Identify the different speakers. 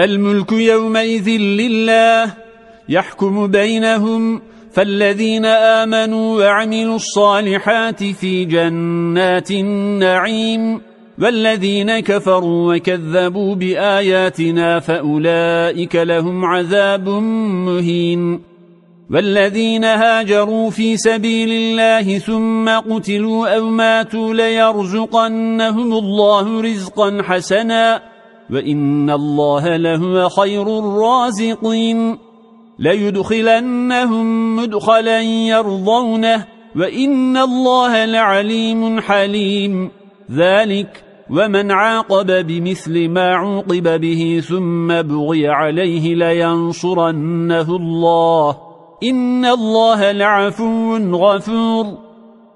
Speaker 1: الملك يومئذ لله يحكم بينهم فالذين آمنوا وعملوا الصالحات في جنات النعيم والذين كفروا وكذبوا بآياتنا فأولئك لهم عذاب مهين. والذين هاجروا في سبيل الله ثم قتلوا أو ماتوا ليرزقنهم الله رزقا حسنا. وإن الله لهو خير الرازقين ليدخلنهم مدخلا يرضونه وإن الله لعليم حليم ذلك ومن عاقب بمثل ما عوقب به ثم بغي عليه لينصرنه الله إن الله لعفو غفور